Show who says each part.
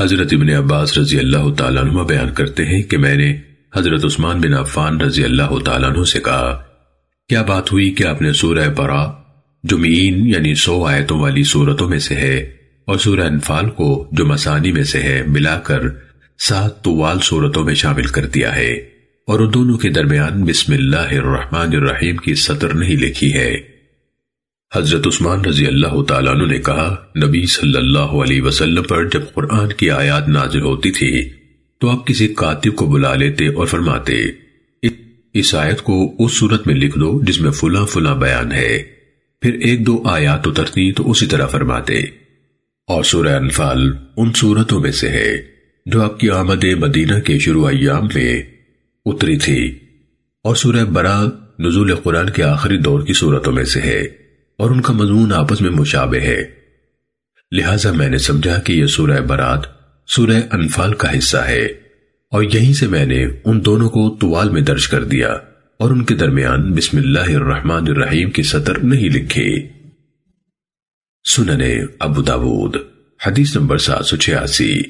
Speaker 1: حضرت ابن عباس رضی اللہ تعالیٰ عنہ بیان کرتے ہیں کہ میں نے حضرت عثمان بن عفان رضی اللہ تعالیٰ عنہ سے کہا، کیا بات ہوئی کہ آپ نے سورہ برا جو مین یعنی سو آیتوں والی صورتوں میں سے ہے اور سورہ انفال کو جو مسانی میں سے ہے ملا کر سات طوال صورتوں میں شامل کر دیا ہے اور ان دونوں کے درمیان بسم اللہ الرحمن الرحیم کی سطر نہیں لکھی ہے؟ حضرت عثمان رضی اللہ تعالیٰ عنہ نے کہا، نبی صلی اللہ علیہ وسلم پر جب قرآن کی آیات نازل ہوتی تھی، تو آپ کسی کاتب کو بلا لیتے اور فرماتے، اس آیت کو اس صورت میں لکھ دو جس میں فلاں فلاں بیان ہے۔ پھر ایک دو آیات اترتی تو اسی طرح فرماتے۔ اور سورہ انفال ان صورتوں میں سے ہے جو آپ کی آمد مدینہ کے شروع ایام میں اتری تھی۔ اور سورہ برا نزول قرآن کے آخری دور کی صورتوں میں سے ہے۔ اور ان کا مضمون آپس میں مشابہ ہے۔ لہٰذا میں نے سمجھا کہ یہ سورہ برات سورہ انفال کا حصہ ہے۔ اور یہیں سے میں نے ان دونوں کو توال میں درج کر دیا اور ان کے درمیان بسم اللہ الرحمن الرحیم کی سطر نہیں لکھی سننے ابو داود، حدیث نمبر سات سو چھیاسی۔